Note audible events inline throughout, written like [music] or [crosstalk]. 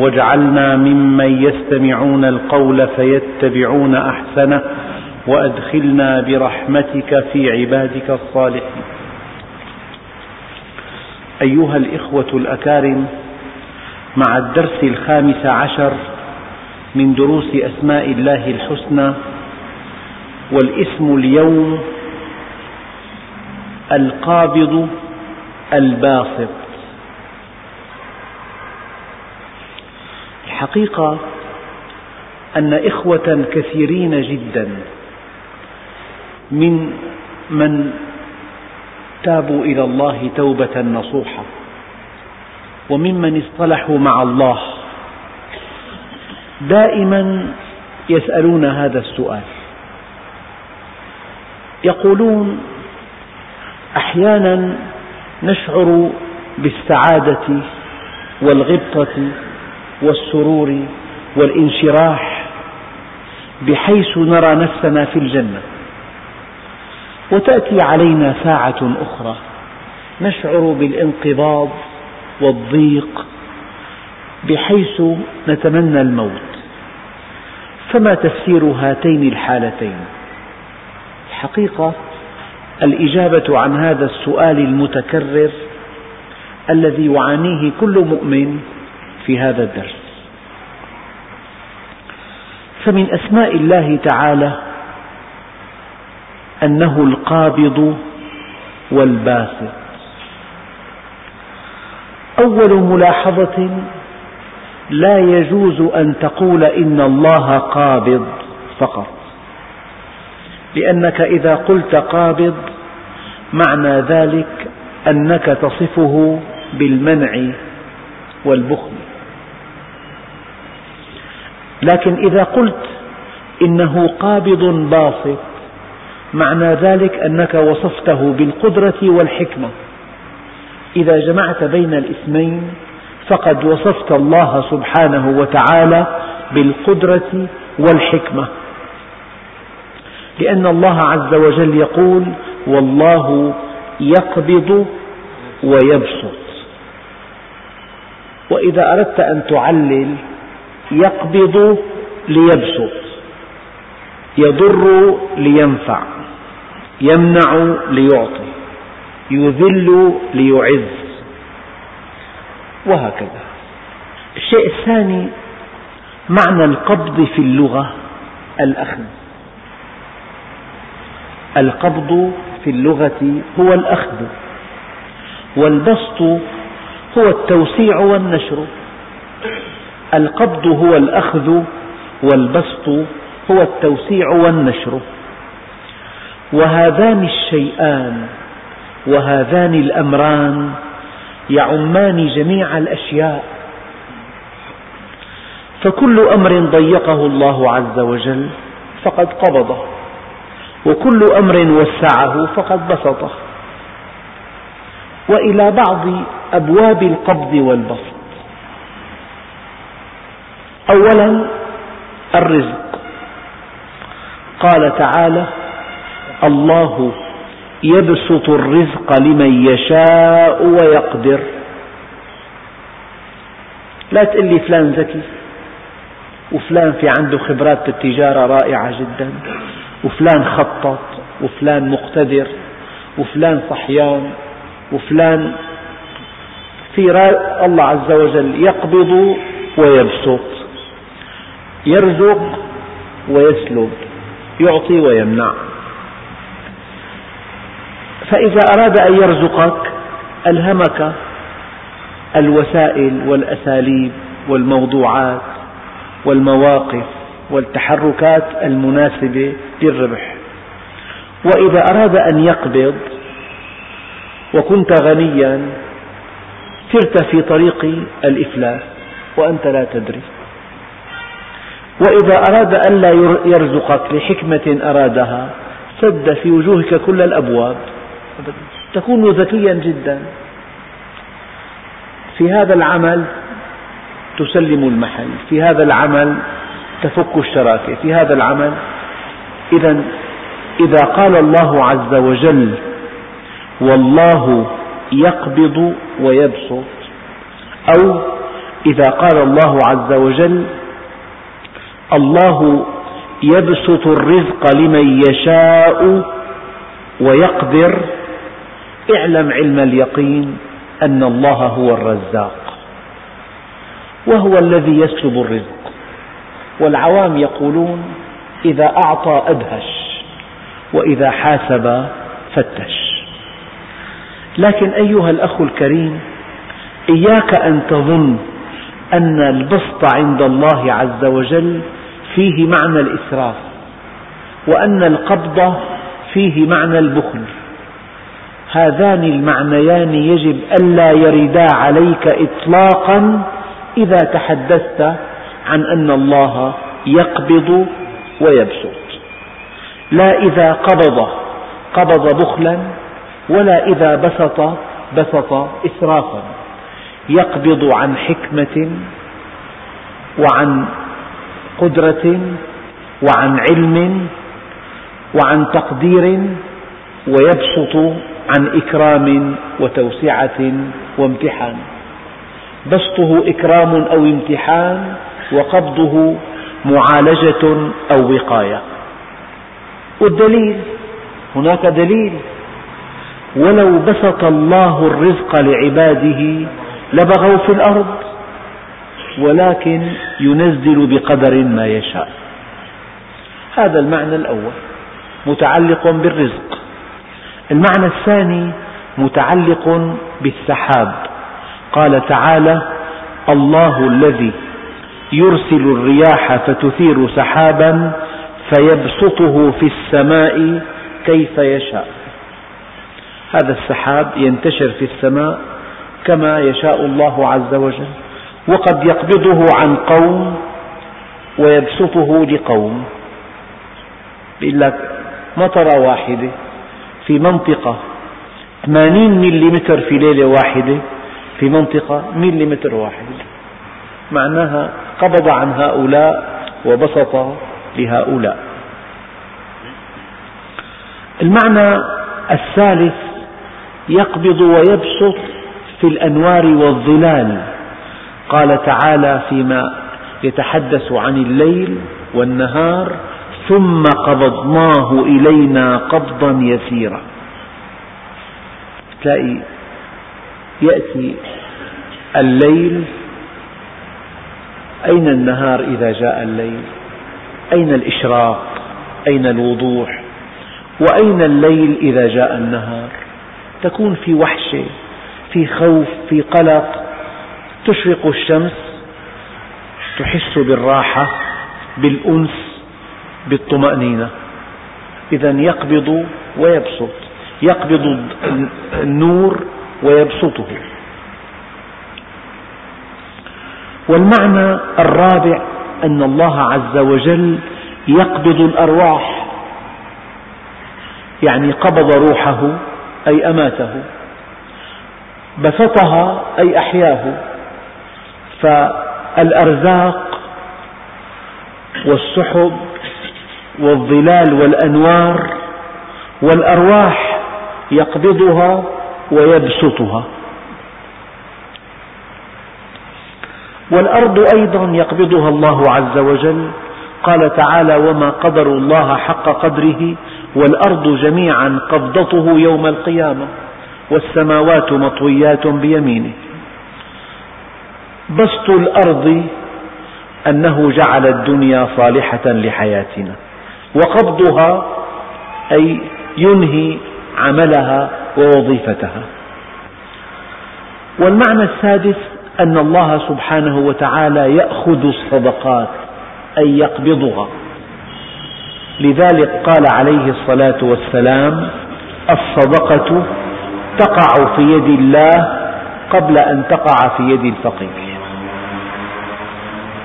واجعلنا ممن يستمعون القول فيتبعون أحسنه وأدخلنا برحمتك في عبادك الصالحين. أيها الإخوة الأكارم مع الدرس الخامس عشر من دروس أسماء الله الحسنى والاسم اليوم القابض الباسط. الحقيقة أن إخوة كثيرين جدا من من تابوا إلى الله توبة نصوحة وممن اصطلحوا مع الله. دائما يسألون هذا السؤال. يقولون أحيانا نشعر بالسعادة والغبطة والسرور والانشراح بحيث نرى نفسنا في الجنة. وتأتي علينا ساعة أخرى نشعر بالانقباض والضيق بحيث نتمنى الموت. فما تفسير هاتين الحالتين؟ الحقيقة الإجابة عن هذا السؤال المتكرر الذي يعانيه كل مؤمن في هذا الدرس. فمن أسماء الله تعالى أنه القابض والباسط. أول ملاحظة لا يجوز أن تقول إن الله قابض فقط لأنك إذا قلت قابض معنى ذلك أنك تصفه بالمنع والبخل. لكن إذا قلت إنه قابض باسط معنى ذلك أنك وصفته بالقدرة والحكمة. إذا جمعت بين الاسمين فقد وصفت الله سبحانه وتعالى بالقدرة والحكمة. لأن الله عز وجل يقول والله يقبض ويبسط. وإذا أردت أن تعلل يقبض ليبسط يضر لينفع يمنع ليعطي يذل ليعز وهكذا. الشيء الثاني معنى القبض في اللغة الأخذ. القبض في اللغة هو الأخذ والبسط هو التوسيع والنشر. القبض هو الأخذ والبسط هو التوسيع والنشر. وهذان الشيئان وهذان الأمران يعمان جميع الأشياء. فكل أمر ضيقه الله عز وجل فقد قبضه وكل أمر وسعه فقد بسطه. وإلى بعض أبواب القبض والبسط. أولا الرزق. قال تعالى الله يبسط الرزق لمن يشاء ويقدر. لا تقل لي فلان ذكي وفلان في عنده خبرات بالتجارة رائعة جدا وفلان خطط وفلان مقتدر وفلان صحيان وفلان في الله عز وجل يقبض ويبسط. يرزق ويسلب يعطي ويمنع. فإذا أراد أن يرزقك ألهمك الوسائل والأساليب والموضوعات والمواقف والتحركات المناسبة للربح. وإذا أراد أن يقبض وكنت غنيا سرت في طريق الإفلاس وأنت لا تدري. وإذا أراد أن لا يرزقك لحكمة أرادها سد في وجوهك كل الأبواب. تكون ذكيا جدا. في هذا العمل تسلم المحل. في هذا العمل تفك الشراكة. في هذا العمل إذا إذا قال الله عز وجل والله يقبض ويبسط. أو إذا قال الله عز وجل الله يبسط الرزق لمن يشاء ويقدر. اعلم علم اليقين أن الله هو الرزاق وهو الذي يسلب الرزق. والعوام يقولون إذا أعطى أدهش وإذا حاسب فتش. لكن أيها الأخ الكريم إياك أن تظن أن البسط عند الله عز وجل فيه معنى الإسراف وأن القبض فيه معنى البخل. هذان المعنيان يجب ألا يردا عليك إطلاقا إذا تحدثت عن أن الله يقبض ويبسط. لا إذا قبض قبض بخلا ولا إذا بسط بسط إسرافا. يقبض عن حكمة وعن قدرة وعن علم وعن تقدير ويبسط عن إكرام وتوسعة وامتحان. بسطه إكرام أو امتحان وقبضه معالجة أو وقاية. والدليل هناك دليل. ولو بسط الله الرزق لعباده لبغوا في الأرض. ولكن ينزل بقدر ما يشاء. هذا المعنى الأول متعلق بالرزق. المعنى الثاني متعلق بالسحاب. قال تعالى الله الذي يرسل الرياح فتثير سحابا فيبسطه في السماء كيف يشاء. هذا السحاب ينتشر في السماء كما يشاء الله عز وجل. وقد يقبضه عن قوم ويبسطه لقوم. يقول لك مطرة واحدة في منطقة 80 ملم في ليلة واحدة في منطقة ملم واحد. معناها قبض عن هؤلاء وبسط لهؤلاء. المعنى الثالث يقبض ويبسط في الأنوار والظلال. قال تعالى فيما يتحدث عن الليل والنهار ثم قبضناه إلينا قبضا يسيرا. تلاقي يأتي الليل أين النهار إذا جاء الليل؟ أين الإشراق؟ أين الوضوح؟ وأين الليل إذا جاء النهار؟ تكون في وحشة في خوف في قلق. تشرق الشمس تحس بالراحة بالأنس بالطمأنينة. إذا يقبض ويبسط. يقبض النور ويبسطه. والمعنى الرابع أن الله عز وجل يقبض الأرواح. يعني قبض روحه أي أماته. بسطها أي أحياه. فالأرزاق والسحب والظلال والأنوار والأرواح يقبضها ويبسطها. والأرض أيضا يقبضها الله عز وجل. قال تعالى وما قدروا الله حق قدره والأرض جميعا قبضته يوم القيامة والسماوات مطويات بيمينه. بسط الأرض أنه جعل الدنيا صالحة لحياتنا وقبضها أي ينهي عملها ووظيفتها. والمعنى السادس أن الله سبحانه وتعالى يأخذ الصدقات أي يقبضها. لذلك قال عليه الصلاة والسلام الصدقة تقع في يد الله قبل أن تقع في يد الفقير.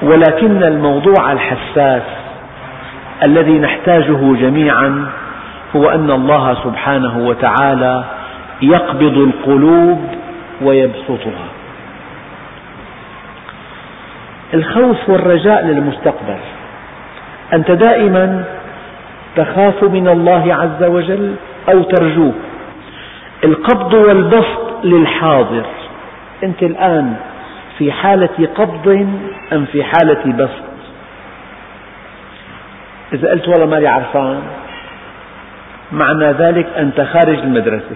ولكن الموضوع الحساس الذي نحتاجه جميعا هو أن الله سبحانه وتعالى يقبض القلوب ويبسطها. الخوف والرجاء للمستقبل. أنت دائما تخاف من الله عز وجل أو ترجوه. القبض والبسط للحاضر. أنت الآن في حالة قبض أم في حالة بسط؟ إذا قلت والله مالي عرفان معنى ذلك أنت خارج المدرسة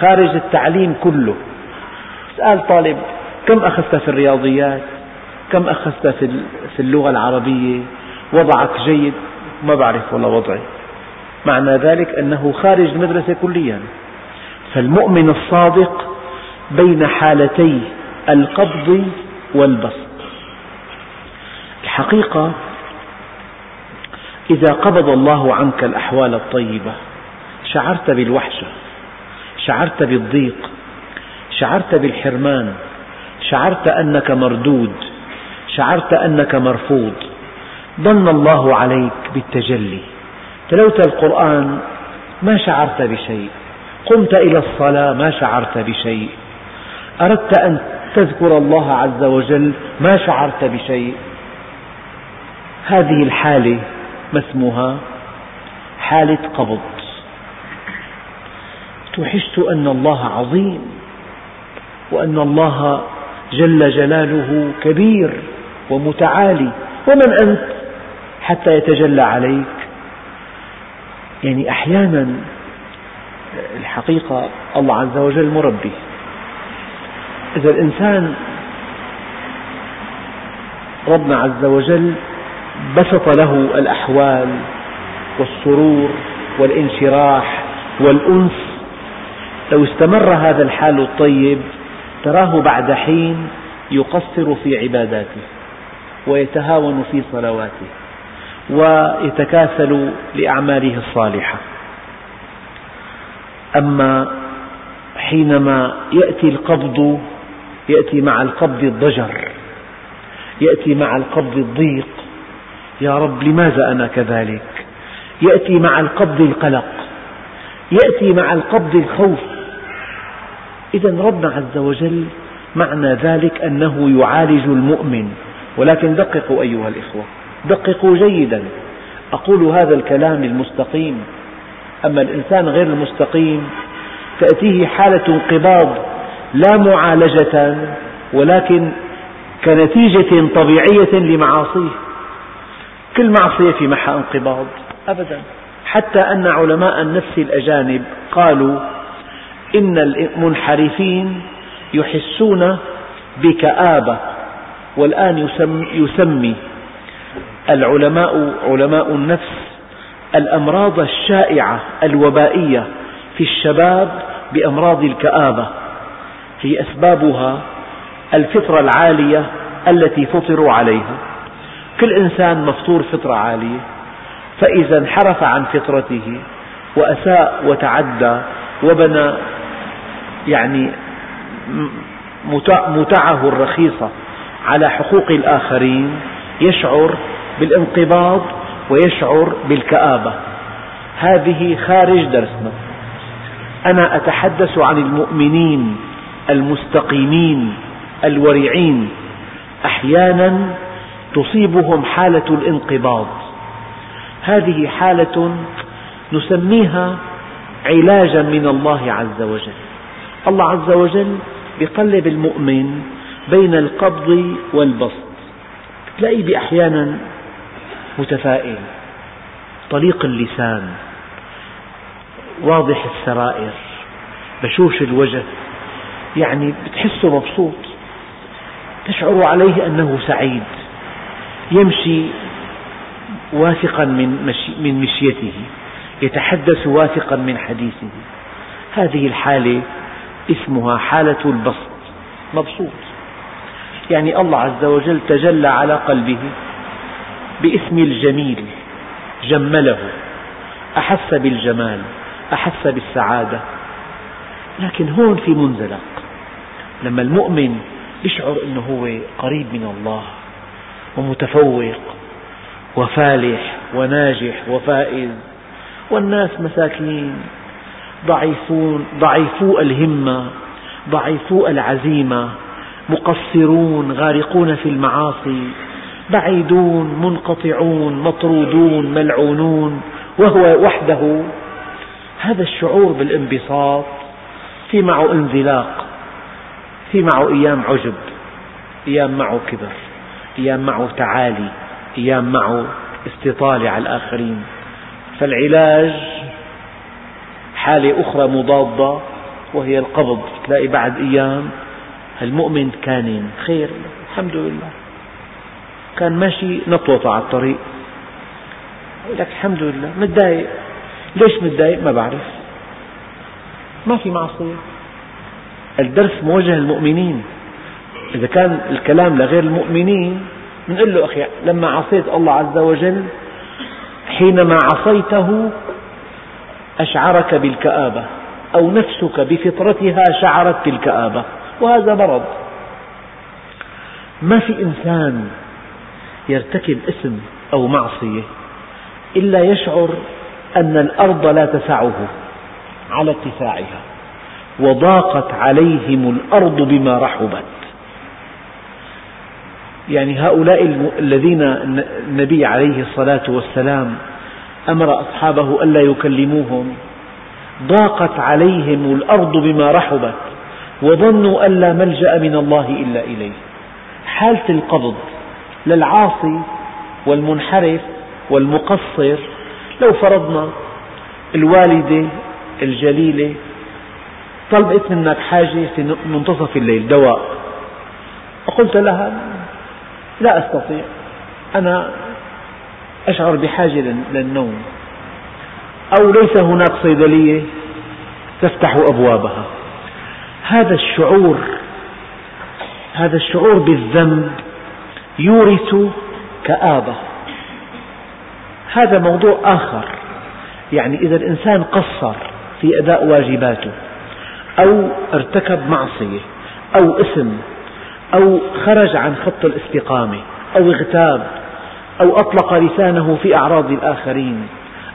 خارج التعليم كله. اسأل طالب كم أخذت في الرياضيات؟ كم أخذت في اللغة العربية؟ وضعك جيد؟ ما بعرف والله وضعي. معنى ذلك أنه خارج المدرسة كليا. فالمؤمن الصادق بين حالتي القبض والبسط. الحقيقة إذا قبض الله عنك الأحوال الطيبة شعرت بالوحشة شعرت بالضيق شعرت بالحرمان شعرت أنك مردود شعرت أنك مرفوض ظن الله عليك بالتجلي. تلوت القرآن ما شعرت بشيء. قمت إلى الصلاة ما شعرت بشيء. أردت أن تذكر الله عز وجل ما شعرت بشيء. هذه الحالة ما اسمها؟ حالة قبض. توحشت أن الله عظيم وأن الله جل جلاله كبير ومتعالي. ومن أنت حتى يتجلى عليك؟ يعني أحيانا الحقيقة الله عز وجل مربي. إذا الإنسان ربنا عز وجل بسط له الأحوال والسرور والانشراح والأنس لو استمر هذا الحال الطيب تراه بعد حين يقصر في عباداته ويتهاون في صلواته ويتكاسل لأعماله الصالحة. أما حينما يأتي القبض يأتي مع القبض الضجر يأتي مع القبض الضيق. يا رب لماذا أنا كذلك؟ يأتي مع القبض القلق يأتي مع القبض الخوف. إذا ربنا عز وجل معنى ذلك أنه يعالج المؤمن. ولكن دققوا أيها الإخوة دققوا جيدا. أقول هذا الكلام المستقيم. أما الإنسان غير المستقيم تأتيه حالة انقباض لا معالجة ولكن كنتيجة طبيعية لمعاصيه. كل معصية في محا انقباض. أبدا. حتى أن علماء النفس الأجانب قالوا إن المنحرفين يحسون بكآبة والآن يسمي العلماء علماء النفس الأمراض الشائعة الوبائية في الشباب بأمراض الكآبة. هي أسبابها الفطرة العالية التي فطروا عليها. كل إنسان مفطور فطرة عالية فإذا انحرف عن فطرته وأساء وتعدى وبنى يعني متعه الرخيصة على حقوق الآخرين يشعر بالانقباض ويشعر بالكآبة. هذه خارج درسنا. أنا أتحدث عن المؤمنين المستقيمين الورعين. أحيانا تصيبهم حالة الانقباض. هذه حالة نسميها علاجا من الله عز وجل. الله عز وجل يقلب المؤمن بين القبض والبسط. تلاقيه أحيانا متفائل. طليق اللسان. واضح السرائر. بشوش الوجه. يعني بتحسه مبسوط. تشعر عليه أنه سعيد. يمشي واثقا من, مشي من مشيته. يتحدث واثقا من حديثه. هذه الحالة اسمها حالة البسط. مبسوط. يعني الله عز وجل تجلى على قلبه باسم الجميل جمله. أحس بالجمال أحس بالسعادة. لكن هون في منزلق. لما المؤمن يشعر أنه هو قريب من الله ومتفوق وفالح وناجح وفائز والناس مساكين ضعيفون ضعيفو الهمة ضعيفو العزيمة مقصرون غارقون في المعاصي بعيدون منقطعون مطرودون ملعونون وهو وحده. هذا الشعور بالانبساط في معه انزلاق. في معه أيام عجب أيام معه كبر أيام معه تعالي أيام معه استطالة على الآخرين. فالعلاج حالة أخرى مضادة وهي القبض. تلاقي بعد أيام المؤمن كان خير الحمد لله. كان ماشي نطوط على الطريق. يقول لك الحمد لله. متضايق. ليش متضايق؟ ما بعرف. ما في معصية. الدرس موجه للمؤمنين. إذا كان الكلام لغير المؤمنين نقول له أخي لما عصيت الله عز وجل حينما عصيته أشعرك بالكآبة أو نفسك بفطرتها شعرت بالكآبة وهذا مرض. ما في إنسان يرتكب إثم أو معصية إلا يشعر أن الأرض لا تسعه على اتساعها وضاقت عليهم الأرض بما رحبت. يعني هؤلاء الذين النبي عليه الصلاة والسلام أمر أصحابه ألا يكلموهم. ضاقت عليهم الأرض بما رحبت وظنوا أن لا ملجأ من الله إلا إليه. حالة القبض للعاصي والمنحرف والمقصر لو فرضنا الوالدة الجليلة طلبت منك حاجة في منتصف الليل دواء. فقلت لها لا أستطيع. أنا أشعر بحاجة للنوم. أو ليس هناك صيدلية تفتح أبوابها. هذا الشعور هذا الشعور بالذنب يورث كآبة. هذا موضوع آخر. يعني إذا الإنسان قصر في أداء واجباته. أو ارتكب معصية أو إثم أو خرج عن خط الاستقامة أو اغتاب أو أطلق لسانه في أعراض الآخرين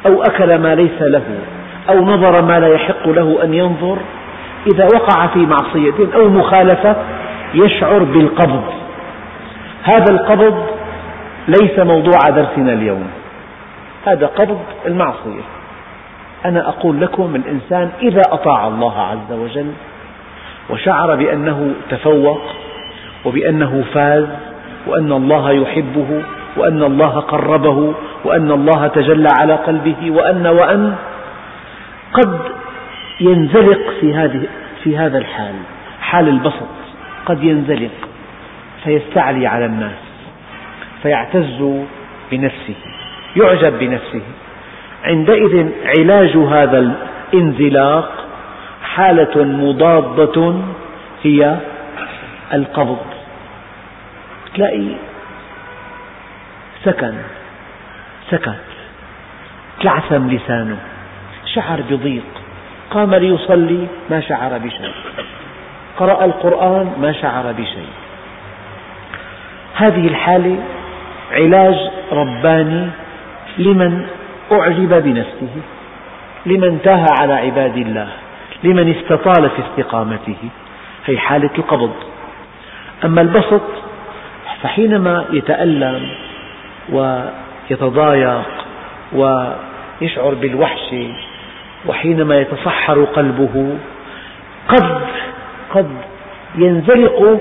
أو أكل ما ليس له أو نظر ما لا يحق له أن ينظر إذا وقع في معصية أو مخالفة يشعر بالقبض. هذا القبض ليس موضوع درسنا اليوم هذا قبض المعصية. أنا أقول لكم الإنسان إذا أطاع الله عز وجل وشعر بأنه تفوق وبأنه فاز وأن الله يحبه وأن الله قربه وأن الله تجلى على قلبه وأن وأن قد ينزلق في هذه في هذا الحال حال البسط قد ينزلق فيستعلي على الناس فيعتز بنفسه يعجب بنفسه. عندئذ علاج هذا الانزلاق حالة مضادة هي القبض. تلاقي سكن سكت تلعثم لسانه شعر بضيق قام ليصلي ما شعر بشيء. قرأ القرآن ما شعر بشيء. هذه الحالة علاج رباني لمن أعجب بنفسه. لمن تاه على عباد الله لمن استطال في استقامته. هي حالة القبض. أما البسط فحينما يتألم ويتضايق ويشعر بالوحشة وحينما يتصحر قلبه قد قد ينزلق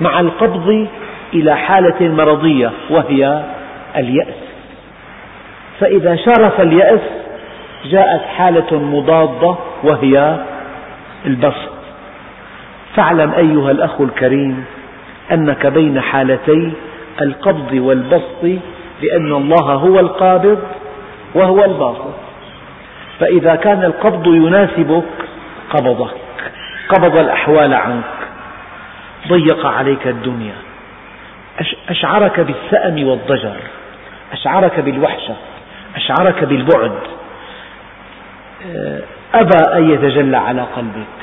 مع القبض إلى حالة مرضية وهي اليأس. فإذا شارف اليأس جاءت حالة مضادة وهي البسط فاعلم أيها الأخ الكريم أنك بين حالتي القبض والبسط لأن الله هو القابض وهو الباسط فإذا كان القبض يناسبك قبضك قبض الأحوال عنك ضيق عليك الدنيا. أشعرك بالسأم والضجر أشعرك بالوحشة. أشعرك بالبعد. أبى أن يتجلى على قلبك.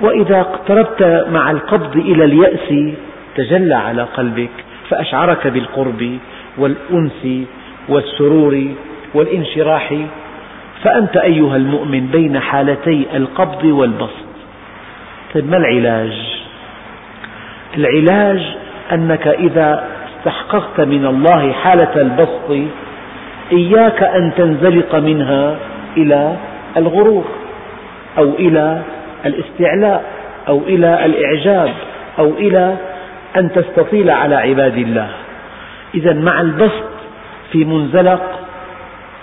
وإذا اقتربت مع القبض إلى اليأس تجلى على قلبك فأشعرك بالقرب والأنس والسرور والانشراح. فأنت أيها المؤمن بين حالتي القبض والبسط. طيب ما العلاج؟ العلاج أنك إذا استحققت من الله حالة البسط إياك أن تنزلق منها إلى الغرور أو إلى الاستعلاء أو إلى الإعجاب أو إلى أن تستطيل على عباد الله. إذا مع البسط في منزلق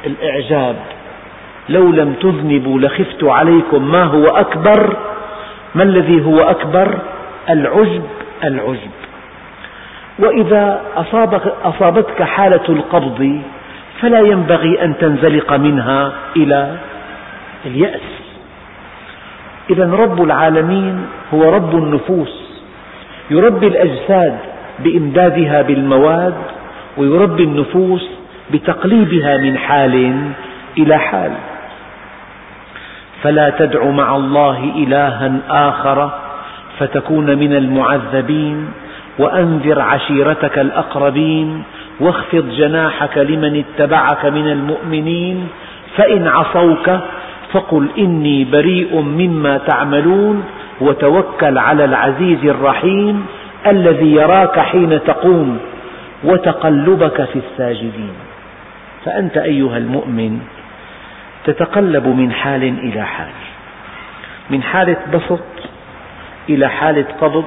الإعجاب. لو لم تذنبوا لخفت عليكم ما هو أكبر ما الذي هو أكبر؟ العجب العجب. وإذا أصابك أصابتك حالة القبض فلا ينبغي أن تنزلق منها إلى اليأس. إذا رب العالمين هو رب النفوس يربي الأجساد بإمدادها بالمواد ويربي النفوس بتقليبها من حال إلى حال. فلا تدع مع الله إلها آخر فتكون من المعذبين وأنذر عشيرتك الأقربين واخفض جناحك لمن اتبعك من المؤمنين فإن عصوك فقل إني بريء مما تعملون وتوكل على العزيز الرحيم الذي يراك حين تقوم وتقلبك في الساجدين. فأنت أيها المؤمن تتقلب من حال إلى حال من حالة بسط إلى حالة قبض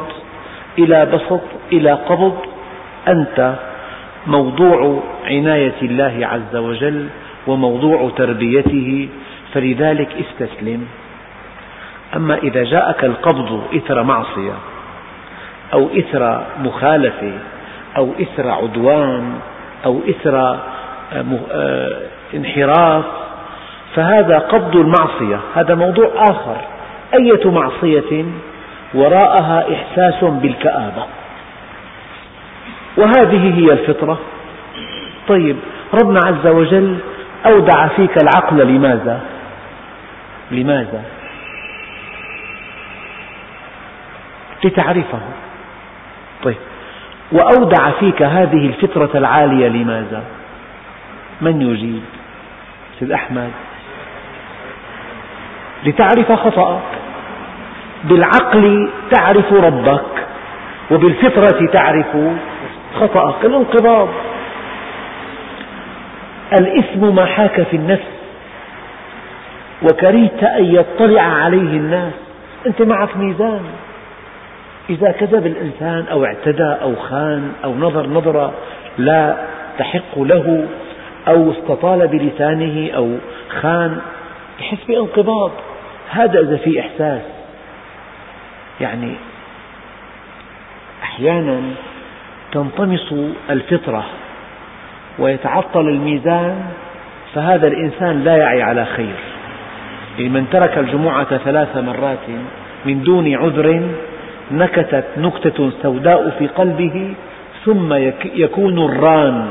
إلى بسط إلى قبض أنت موضوع عناية الله عز وجل وموضوع تربيته فلذلك استسلم. أما إذا جاءك القبض إثر معصية أو إثر مخالفة أو إثر عدوان أو إثر آه، انحراف فهذا قبض المعصية هذا موضوع آخر. أية معصية؟ وراءها إحساس بالكآبة. وهذه هي الفطرة طيب ربنا عز وجل أودع فيك العقل لماذا؟ لماذا؟ لتعرفه طيب وأودع فيك هذه الفطرة العالية لماذا؟ من يجيب؟ سيد أحمد لتعرف خطأك بالعقل تعرف ربك وبالفطرة تعرف خطأك الانقباض الإثم ما حاك في النفس. وكرهت أن يطلع عليه الناس. أنت معك ميزان. إذا كذب الإنسان أو اعتدى أو خان أو نظر نظرة لا تحق له أو استطال بلسانه أو خان يحس بانقباض. هذا إذا في إحساس. يعني أحيانا تنطمس الفطرة ويتعطل الميزان فهذا الإنسان لا يعي على خير. من ترك الجمعة ثلاث مرات من دون عذر نكتت نكتة سوداء في قلبه ثم يكون الران.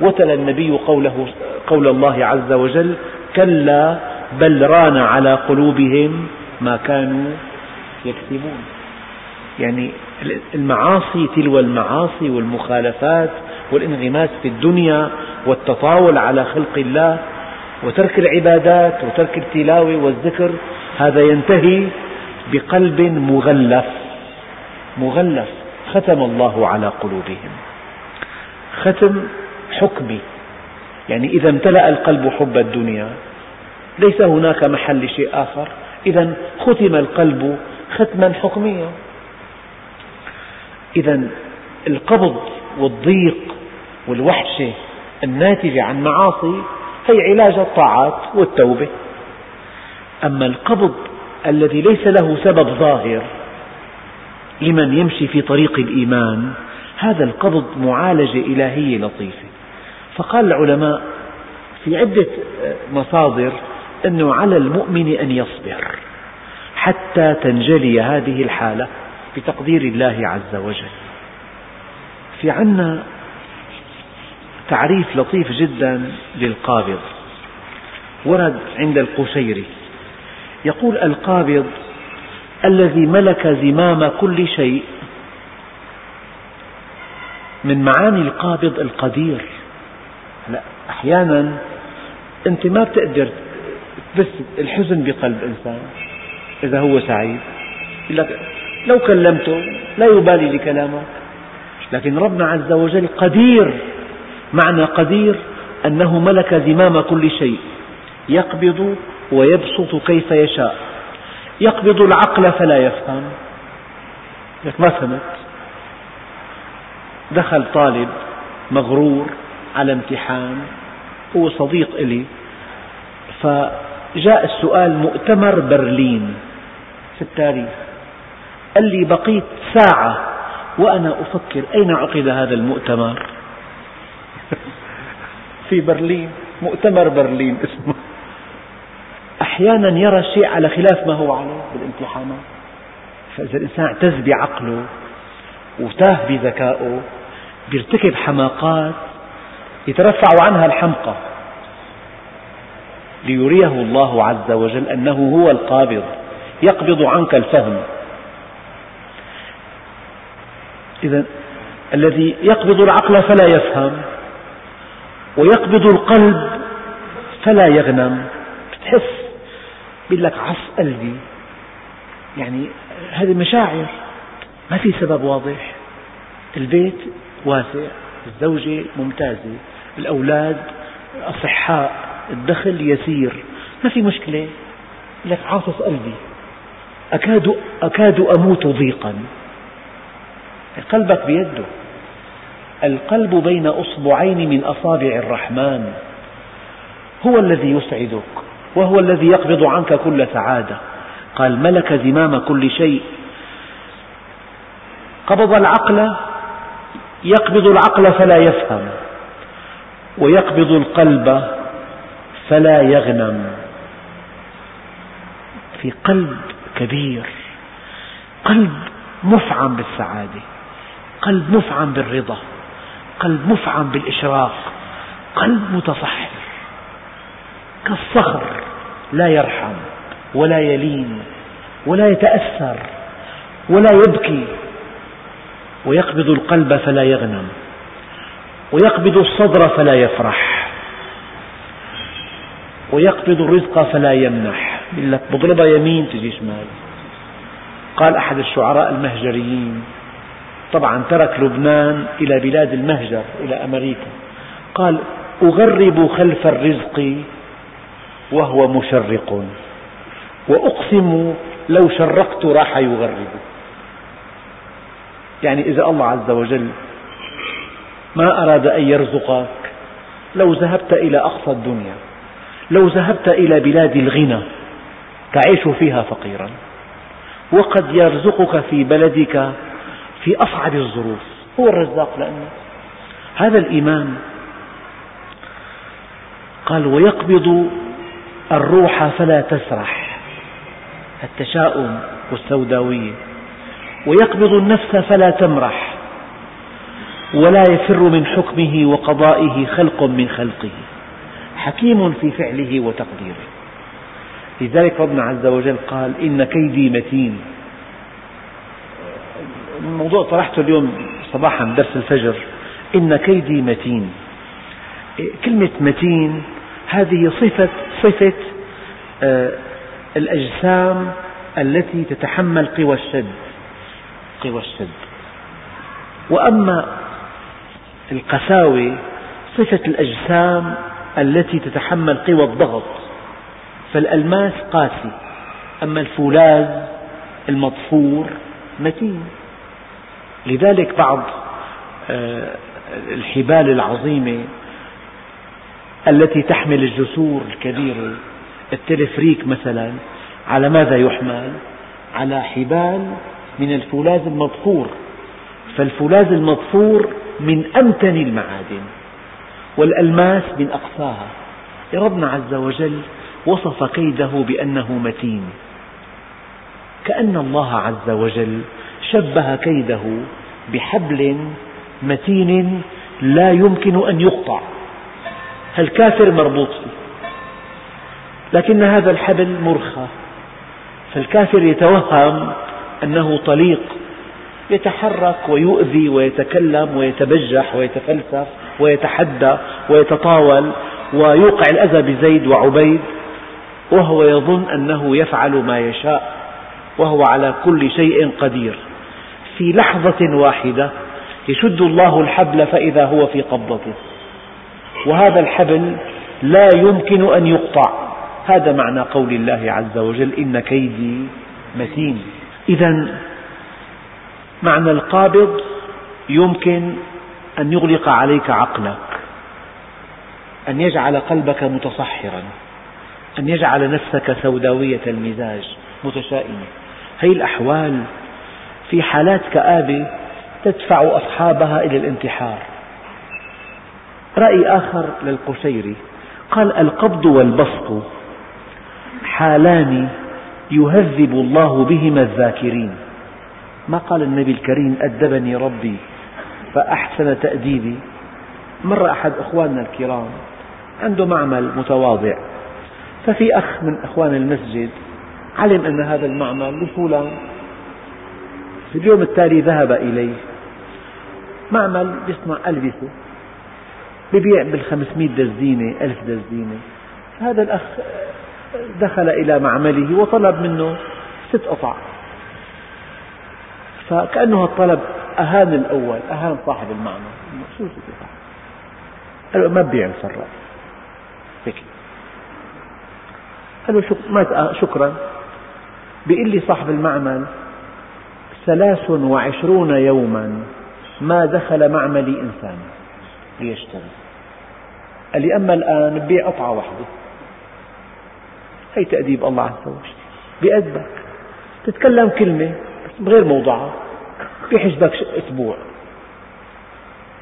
وتلا النبي قوله قول الله عز وجل كلا بل ران على قلوبهم ما كانوا يكسبون. يعني المعاصي تلو المعاصي والمخالفات والانغماس في الدنيا والتطاول على خلق الله وترك العبادات وترك التلاوة والذكر هذا ينتهي بقلب مغلف مغلف ختم الله على قلوبهم. ختم حكمي. يعني إذا امتلأ القلب حب الدنيا ليس هناك محل لشيء آخر. إذا ختم القلب ختما حكميا. إذا القبض والضيق والوحشة الناتجة عن معاصي هي علاج الطاعات والتوبة. أما القبض الذي ليس له سبب ظاهر لمن يمشي في طريق الإيمان هذا القبض معالجة إلهية لطيفة. فقال العلماء في عدة مصادر أنه على المؤمن أن يصبر حتى تنجلي هذه الحالة. بتقدير الله عز وجل. في عنا تعريف لطيف جدا للقابض. ورد عند القشيري. يقول القابض الذي ملك زمام كل شيء من معاني القابض القدير. لا أحيانا أنت ما بتقدر بس الحزن بقلب إنسان إذا هو سعيد. لك لو كلمته لا يبالي لكلامك. لكن ربنا عز وجل قدير معنى قدير أنه ملك زمام كل شيء يقبض ويبسط كيف يشاء يقبض العقل فلا يفهم. لك ما فهمت؟ دخل طالب مغرور على امتحان هو صديق إلي فجاء السؤال مؤتمر برلين في التاريخ. قال لي بقيت ساعة وأنا أفكر أين عقد هذا المؤتمر؟ [laughs] في برلين مؤتمر برلين اسمه. أحيانا يرى الشيء على خلاف ما هو عليه بالامتحانات. فإذا الإنسان اعتز بعقله وتاه بذكائه يرتكب حماقات يترفع عنها الحمقى. ليريه الله عز وجل أنه هو القابض يقبض عنك الفهم. إذا الذي يقبض العقل فلا يفهم ويقبض القلب فلا يغنم. بتحس بيقول لك عص قلبي. يعني هذه مشاعر ما في سبب واضح. البيت واسع الزوجة ممتازة الأولاد أصحاء الدخل يسير. ما في مشكلة. لك عاصف قلبي. أكاد, أكاد أموت ضيقا. قلبك بيده. القلب بين أصبعين من أصابع الرحمن. هو الذي يسعدك وهو الذي يقبض عنك كل سعادة. قال ملك زمام كل شيء. قبض العقل يقبض العقل فلا يفهم. ويقبض القلب فلا يغنم. في قلب كبير قلب مفعم بالسعادة. قلب مفعم بالرضا قلب مفعم بالإشراق قلب متصحر. كالصخر لا يرحم ولا يلين ولا يتأثر ولا يبكي ويقبض القلب فلا يغنم ويقبض الصدر فلا يفرح ويقبض الرزق فلا يمنح. يقول لك بضربها يمين تجي شمال. قال أحد الشعراء المهجريين طبعا ترك لبنان إلى بلاد المهجر إلى أمريكا. قال أغرب خلف الرزق وهو مشرق وأقسم لو شرقت راح يغرب. يعني إذا الله عز وجل ما أراد أن يرزقك لو ذهبت إلى أقصى الدنيا لو ذهبت إلى بلاد الغنى تعيش فيها فقيرا. وقد يرزقك في بلدك في أصعب الظروف. هو الرزاق لأنه. هذا الإيمان قال ويقبض الروح فلا تسرح. التشاؤم والسوداوية. ويقبض النفس فلا تمرح. ولا يفر من حكمه وقضائه خلق من خلقه. حكيم في فعله وتقديره. لذلك ربنا عز وجل قال إن كيدي متين. الموضوع طرحته اليوم صباحا درس الفجر. إن كيدي متين. كلمة متين هذه صفة صفة آه، الأجسام التي تتحمل قوى الشد. قوى الشد. وأما القساوة صفة الأجسام التي تتحمل قوى الضغط. فالألماس قاسي. أما الفولاذ المضفور متين. لذلك بعض آه، الحبال العظيمة التي تحمل الجسور الكبيرة التلفريك مثلا على ماذا يحمل؟ على حبال من الفولاذ المضفور فالفولاذ المضفور من أمتن المعادن والألماس من أقصاها. ربنا عز وجل وصف كيده بأنه متين. كأن الله عز وجل شبه كيده بحبل متين لا يمكن أن يقطع. الكافر مربوط فيه. لكن هذا الحبل مرخى. فالكافر يتوهم أنه طليق يتحرك ويؤذي ويتكلم ويتبجح ويتفلسف ويتحدى ويتطاول ويوقع الأذى بزيد وعبيد وهو يظن أنه يفعل ما يشاء وهو على كل شيء قدير. في لحظة واحدة يشد الله الحبل فإذا هو في قبضته. وهذا الحبل لا يمكن أن يقطع. هذا معنى قول الله عز وجل إن كيدي متين. إذا معنى القابض يمكن أن يغلق عليك عقلك أن يجعل قلبك متصحرا أن يجعل نفسك سوداوية المزاج متشائمة. هذه الأحوال في حالات كآبة تدفع أصحابها إلى الانتحار. رأي آخر للقشيري. قال القبض والبسط حالان يهذب الله بهما الذاكرين. ما قال النبي الكريم أدبني ربي فأحسن تأديبي. مر أحد أخواننا الكرام عنده معمل متواضع ففي أخ من أخوان المسجد علم أن هذا المعمل لفلان في اليوم التالي ذهب إليه. معمل يصنع ألبسة ببيع بالخمسمائة دزدينة ألف دزدينة. هذا الأخ دخل إلى معمله وطلب منه ست قطع. فكأنه الطلب أهان الأول أهان صاحب المعمل. شو ست قطع. قال له ما ببيع مسرع. هيك. قال له شكرا. بيقول لي صاحب المعمل ثلاث وعشرون يوما ما دخل معملي إنسان. ليشتري قال لي أما الآن ببيع قطعة واحدة هي تأديب الله عز وجل؟ بأدبك. تتكلم كلمة بغير موضعها بيحجبك أسبوع.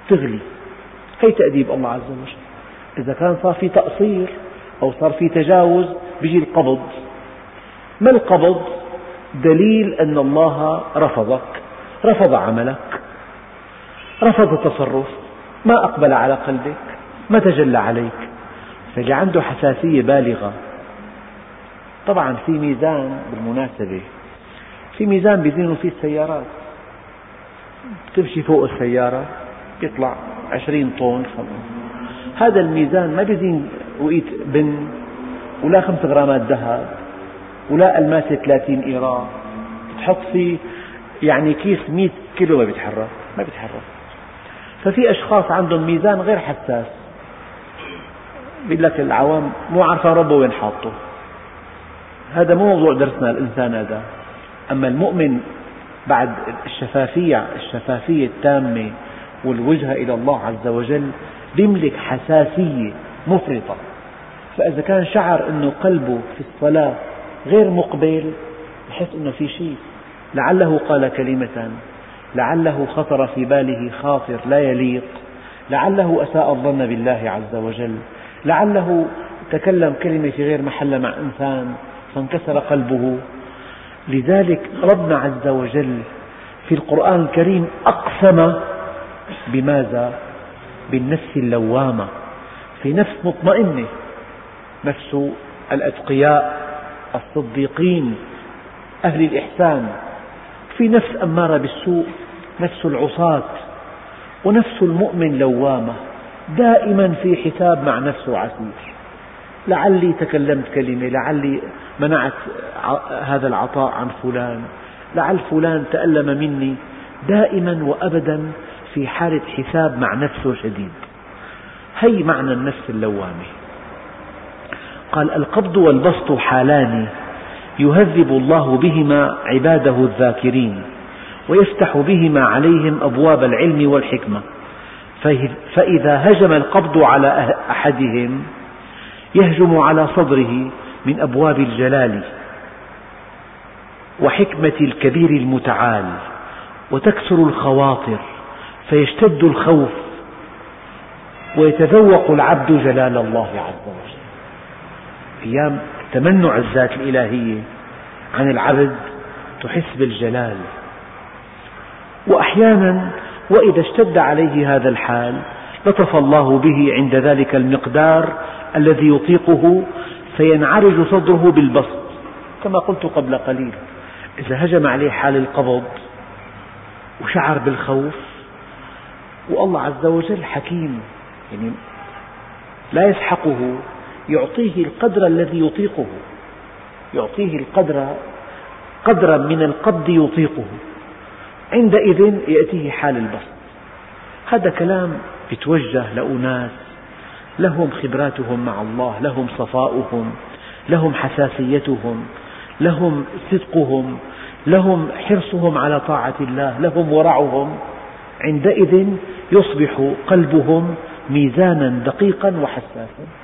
تغلي. هي تأديب الله عز وجل؟ إذا كان صار في تقصير أو صار في تجاوز بيجي القبض. ما القبض؟ دليل أن الله رفضك رفض عملك رفض التصرف ما أقبل على قلبك ما تجلى عليك فاللي عنده حساسية بالغة. طبعا في ميزان بالمناسبة في ميزان بيزينوا فيه السيارات. تمشي فوق السيارة يطلع عشرين طن هذا الميزان ما بيزين وقيت بن ولا خمس غرامات ذهب. ولا ألماسة 30 إيرا تحط فيه يعني كيس 100 كيلو ما بيتحرك. ما بيتحرك. ففي أشخاص عندهم ميزان غير حساس. بيقول لك العوام مو عارفة ربه وين حاطه. هذا مو موضوع درسنا الإنسان هذا. أما المؤمن بعد الشفافية الشفافية التامة والوجهة إلى الله عز وجل يملك حساسية مفرطة. فإذا كان شعر أنه قلبه في الصلاة غير مقبل يحس أنه في شيء. لعله قال كلمة لعله خطر في باله خاطر لا يليق. لعله أساء الظن بالله عز وجل. لعله تكلم كلمة في غير محل مع إنسان فانكسر قلبه. لذلك ربنا عز وجل في القرآن الكريم أقسم بماذا؟ بالنفس اللوامة. في نفس مطمئنة نفس الأتقياء. الصديقين أهل الإحسان في نفس أمارة بالسوء نفس العصاة ونفس المؤمن لوامة دائما في حساب مع نفسه عسير لعلي تكلمت كلمة لعلي منعت هذا العطاء عن فلان لعل فلان تألم مني دائما وأبدا في حالة حساب مع نفسه شديد. هي معنى النفس اللوامة. قال القبض والبسط حالان يهذب الله بهما عباده الذاكرين ويفتح بهما عليهم أبواب العلم والحكمة. فإذا هجم القبض على أحدهم يهجم على صدره من أبواب الجلال وحكمة الكبير المتعال وتكثر الخواطر فيشتد الخوف ويتذوق العبد جلال الله عز وجل. أيام تمنع الذات الإلهية عن العبد تحس بالجلال. وأحيانا وإذا اشتد عليه هذا الحال لطف الله به عند ذلك المقدار الذي يطيقه فينعرج صدره بالبسط كما قلت قبل قليل. إذا هجم عليه حال القبض وشعر بالخوف والله عز وجل حكيم يعني لا يسحقه. يعطيه القدر الذي يطيقه. يعطيه القدر قدرا من القبض يطيقه. عندئذ يأتيه حال البسط. هذا كلام يتوجه لأناس لهم خبراتهم مع الله لهم صفاؤهم لهم حساسيتهم لهم صدقهم لهم حرصهم على طاعة الله لهم ورعهم. عندئذ يصبح قلبهم ميزانا دقيقا وحساسا.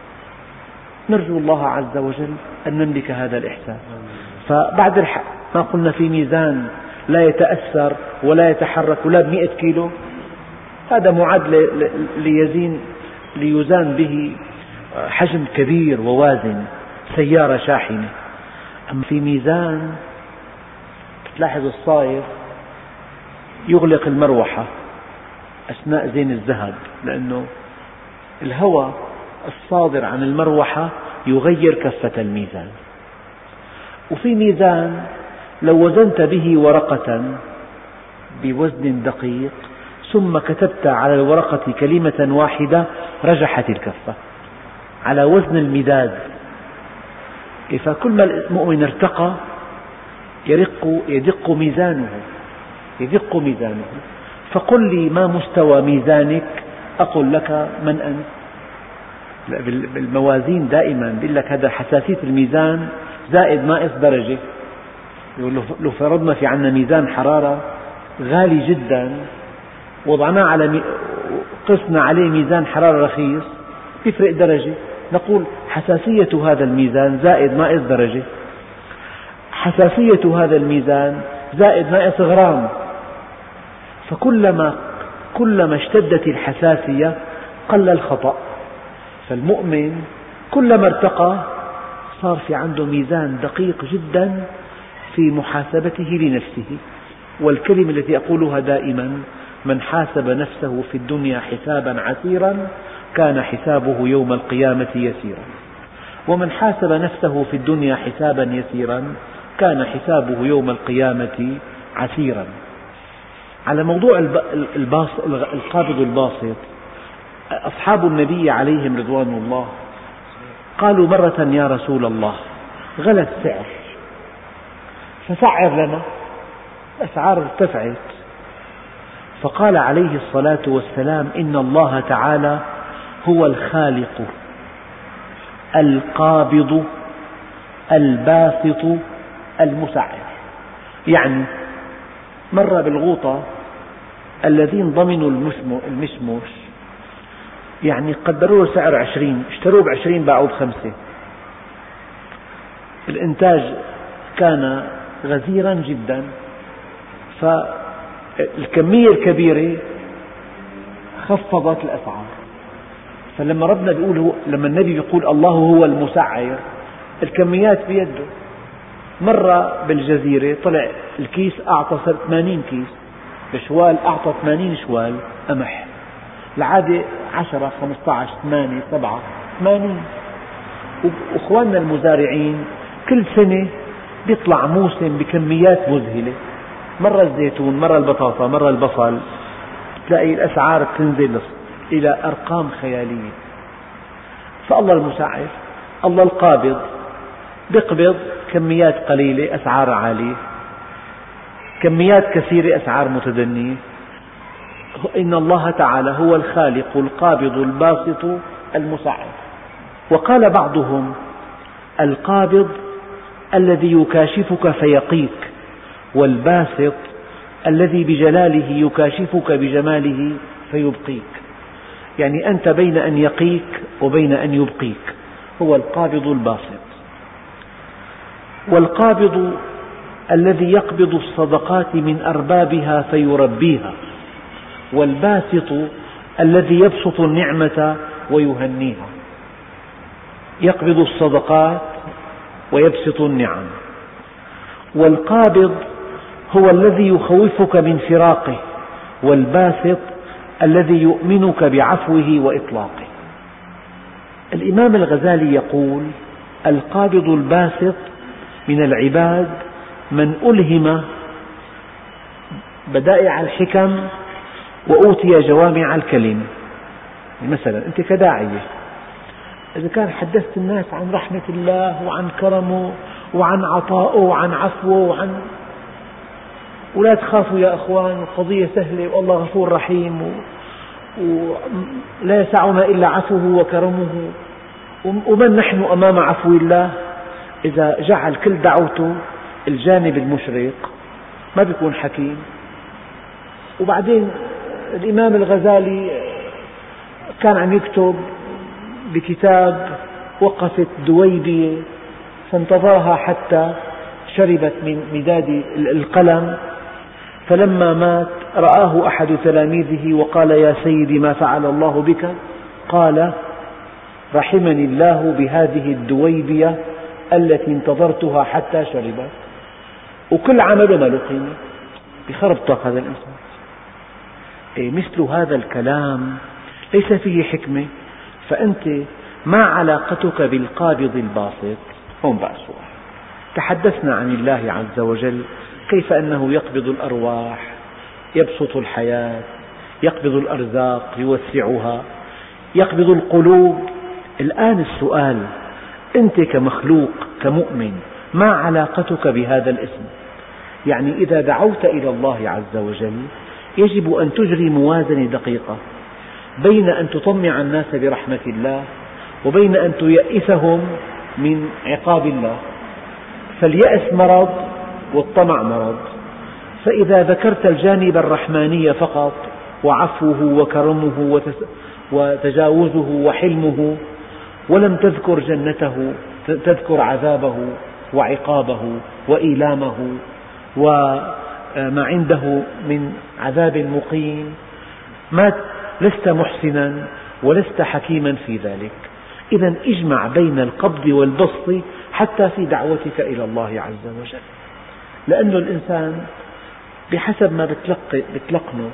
نرجو الله عز وجل أن نملك هذا الإحسان. فبعد ما قلنا في ميزان لا يتأثر ولا يتحرك ولا بمئة كيلو هذا معد ليزين ليزان به حجم كبير ووازن سيارة شاحنة. أما في ميزان تلاحظ الصايغ يغلق المروحة أثناء زين الذهب لأنه الهواء الصادر عن المروحة يغير كفة الميزان. وفي ميزان لو وزنت به ورقة بوزن دقيق ثم كتبت على الورقة كلمة واحدة رجحت الكفة. على وزن المداد فكل ما المؤمن ارتقى يرق يدق ميزانه يدق ميزانه. فقل لي ما مستوى ميزانك؟ أقول لك من أنت. بالموازين دائما يقول لك هذا حساسية الميزان زائد ناقص درجة. لو فرضنا في عنا ميزان حرارة غالي جدا وضعناه على قسنا عليه ميزان حرارة رخيص يفرق درجة. نقول حساسية هذا الميزان زائد ناقص درجة. حساسية هذا الميزان زائد ناقص غرام. فكلما كلما اشتدت الحساسية قل الخطأ. فالمؤمن كلما ارتقى صار في عنده ميزان دقيق جدا في محاسبته لنفسه. والكلمة التي أقولها دائما من حاسب نفسه في الدنيا حسابا عسيرا كان حسابه يوم القيامة يسيرا. ومن حاسب نفسه في الدنيا حسابا يسيرا كان حسابه يوم القيامة عسيرا. على موضوع القابض الباسط أصحاب النبي عليهم رضوان الله قالوا مرة يا رسول الله غلى السعر فسعر لنا الأسعار ارتفعت. فقال عليه الصلاة والسلام إن الله تعالى هو الخالق القابض الباسط المسعر. يعني مر بالغوطة الذين ضمنوا المشمش يعني قدروا له سعر عشرين اشتروه بعشرين باعوه بخمسة. الإنتاج كان غزيرا جدا فالكمية الكبيرة خفضت الأسعار. فلما ربنا بيقول لما النبي يقول الله هو المسعر الكميات بيده. مرة بالجزيرة طلع الكيس أعطى 80 كيس الشوال أعطى 80 شوال قمح. العادة 10 15 8 7 80 وإخواننا المزارعين كل سنة بيطلع موسم بكميات مذهلة. مرة الزيتون مرة البطاطا مرة البصل. تلاقي الأسعار تنزل إلى أرقام خيالية. فالله المسعر الله القابض بيقبض كميات قليلة أسعار عالية. كميات كثيرة أسعار متدنية. إن الله تعالى هو الخالق القابض الباسط المسعر وقال بعضهم القابض الذي يكاشفك فيقيك والباسط الذي بجلاله يكاشفك بجماله فيبقيك. يعني أنت بين أن يقيك وبين أن يبقيك. هو القابض الباسط. والقابض الذي يقبض الصدقات من أربابها فيربيها. والباسط الذي يبسط النعمة ويهنيها. يقبض الصدقات ويبسط النعم. والقابض هو الذي يخوفك من فراقه والباسط الذي يؤمنك بعفوه وإطلاقه. الإمام الغزالي يقول القابض الباسط من العباد من ألهم بدائع الحكم وأوتي جوامع الكلم مثلا أنت كداعية. إذا كان حدثت الناس عن رحمة الله وعن كرمه وعن عطائه وعن عفوه وعن ولا تخافوا يا أخوان القضية سهلة والله غفور رحيم ولا يسعنا إلا عفوه وكرمه. ومن نحن أمام عفو الله؟ إذا جعل كل دعوته الجانب المشرق. ما بيكون حكيم. وبعدين الإمام الغزالي كان عم يكتب بكتاب وقفت دويبية فانتظرها حتى شربت من مداد القلم فلما مات رآه أحد تلاميذه وقال يا سيدي ما فعل الله بك؟ قال رحمني الله بهذه الدويبية التي انتظرتها حتى شربت. وكل عمله ما له قيمة بخربطك هذا الإنسان. مثل هذا الكلام ليس فيه حكمة. فأنت ما علاقتك بالقابض الباسط؟ هون بقى السؤال تحدثنا عن الله عز وجل كيف أنه يقبض الأرواح يبسط الحياة يقبض الأرزاق يوسعها يقبض القلوب. الآن السؤال أنت كمخلوق كمؤمن ما علاقتك بهذا الاسم؟ يعني إذا دعوت إلى الله عز وجل يجب أن تجري موازنة دقيقة بين أن تطمع الناس برحمة الله وبين أن تيئسهم من عقاب الله. فاليأس مرض والطمع مرض. فإذا ذكرت الجانب الرحماني فقط وعفوه وكرمه وتجاوزه وحلمه ولم تذكر جنته تذكر عذابه وعقابه وإيلامه وما عنده من عذاب مقيم. ما لست محسنا ولست حكيما في ذلك. إذا اجمع بين القبض والبسط حتى في دعوتك إلى الله عز وجل. لأن الإنسان بحسب ما بتلقنه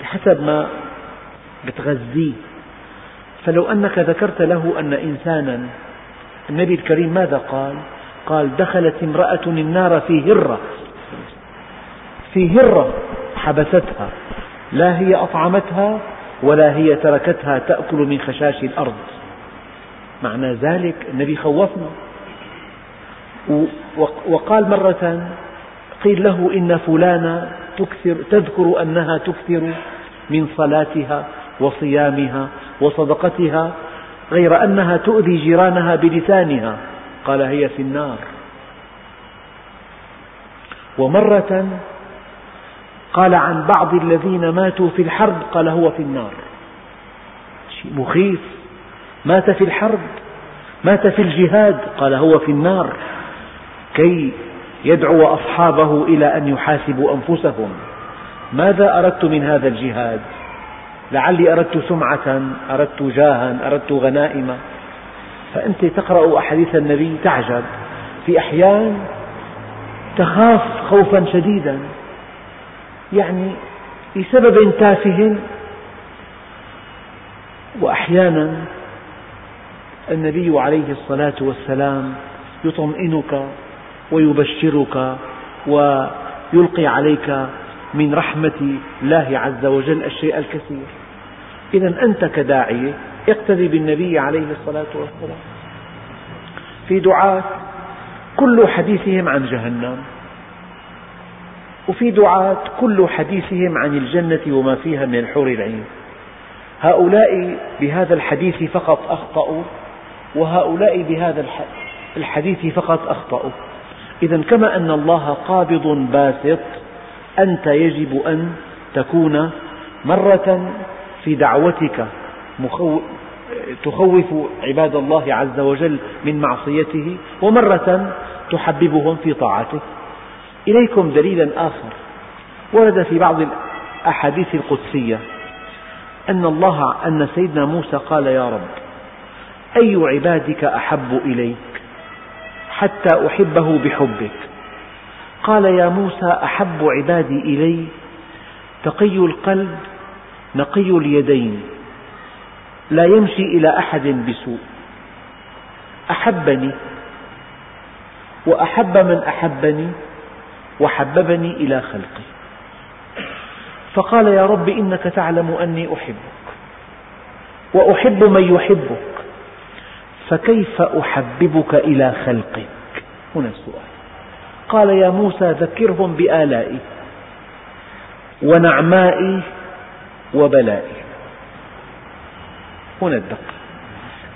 بحسب ما بتغذيه. فلو أنك ذكرت له أن إنسانا النبي الكريم ماذا قال؟ قال دخلت امرأة النار في هرة. في هرة حبستها لا هي أطعمتها ولا هي تركتها تأكل من خشاش الأرض. معنى ذلك النبي خوفنا. وقال مرة قيل له إن فلانة تكثر تذكر أنها تكثر من صلاتها وصيامها وصدقتها غير أنها تؤذي جيرانها بلسانها. قال هي في النار. ومرة قال عن بعض الذين ماتوا في الحرب قال هو في النار. شيء مخيف. مات في الحرب مات في الجهاد قال هو في النار. كي يدعو أصحابه إلى أن يحاسبوا أنفسهم. ماذا أردت من هذا الجهاد؟ لعلي أردت سمعة أردت جاها أردت غنائم. فأنت تقرأ أحاديث النبي تعجب. في أحيان تخاف خوفا شديدا. يعني لسبب تافه وأحيانا النبي عليه الصلاة والسلام يطمئنك ويبشرك ويلقي عليك من رحمة الله عز وجل الشيء الكثير. إذا أنت كداعية اقتدي بالنبي عليه الصلاة والسلام. في دعاة كل حديثهم عن جهنم. وفي دعاة كل حديثهم عن الجنة وما فيها من الحور العين هؤلاء بهذا الحديث فقط أخطأوا وهؤلاء بهذا الحديث فقط أخطأوا. إذا كما أن الله قابض باسط أنت يجب أن تكون مرة في دعوتك تخوف عباد الله عز وجل من معصيته ومرة تحببهم في طاعته. إليكم دليلا آخر. ورد في بعض الأحاديث القدسية أن الله أن سيدنا موسى قال يا رب أي عبادك أحب إليك حتى أحبه بحبك؟ قال يا موسى أحب عبادي إلي تقي القلب نقي اليدين لا يمشي إلى أحد بسوء. أحبني وأحب من أحبني وحببني إلى خلقي. فقال يا رب إنك تعلم أني أحبك وأحب من يحبك فكيف أحببك إلى خلقك؟ هنا السؤال. قال يا موسى ذكرهم بآلائي ونعمائي وبلائي. هنا الدقة.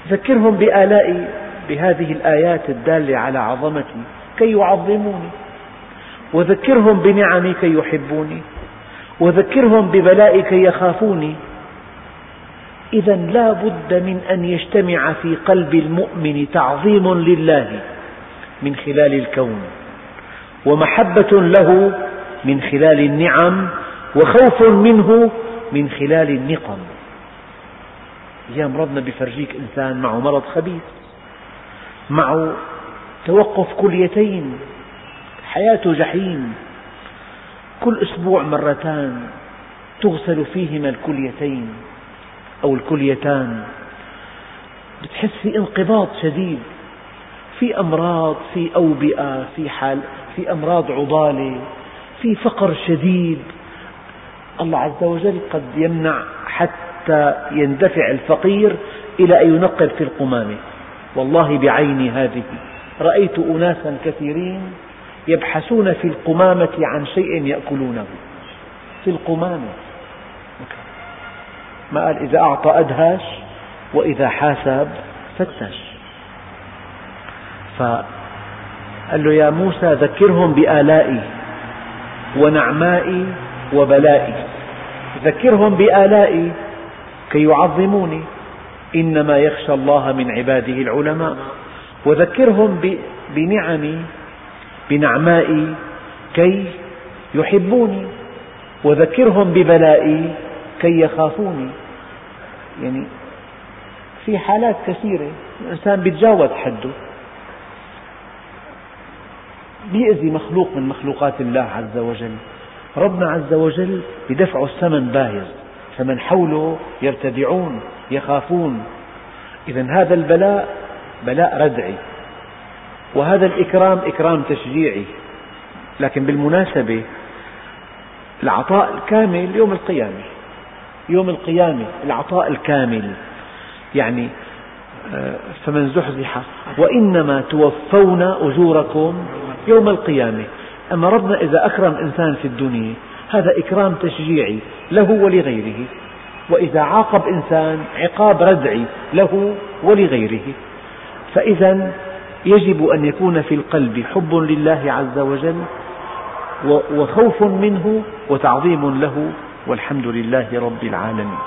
ذكرهم بآلائي بهذه الآيات الدالة على عظمتي كي يعظموني. وذكرهم بنعمي كي يحبوني. وذكرهم ببلائي كي يخافوني. إذا لا بد من أن يجتمع في قلب المؤمن تعظيم لله من خلال الكون ومحبة له من خلال النعم وخوف منه من خلال النقم. أيام ربنا بفرجيك إنسان معه مرض خبيث معه توقف كليتين حياته جحيم. كل أسبوع مرتان تغسل فيهما الكليتين أو الكليتان. بتحس في انقباض شديد في أمراض في أوبئة في حال في أمراض عضالة في فقر شديد. الله عز وجل قد يمنع حتى يندفع الفقير إلى أن ينقب في القمامة. والله بعيني هذه. رأيت أناسا كثيرين يبحثون في القمامة عن شيء يأكلونه. في القمامة. ما قال إذا أعطى أدهش وإذا حاسب فتش فقال له يا موسى ذكرهم بآلائي ونعمائي وبلائي. ذكرهم بآلائي كي يعظموني. إنما يخشى الله من عباده العلماء. وذكرهم بنعمي بنعمائي كي يحبوني وذكرهم ببلائي كي يخافوني. يعني في حالات كثيرة الإنسان يتجاوز حده. بيأذي مخلوق من مخلوقات الله عز وجل. ربنا عز وجل بدفع الثمن باهظ. فمن حوله يرتدعون يخافون. إذا هذا البلاء بلاء ردعي. وهذا الإكرام إكرام تشجيعي. لكن بالمناسبة العطاء الكامل يوم القيامة. يوم القيامة العطاء الكامل. يعني آه، فمن زحزح وإنما توفون أجوركم يوم القيامة. أما ربنا إذا أكرم إنسان في الدنيا هذا إكرام تشجيعي له ولغيره. وإذا عاقب إنسان عقاب ردعي له ولغيره. فإذا يجب أن يكون في القلب حب لله عز وجل وخوف منه وتعظيم له والحمد لله رب العالمين.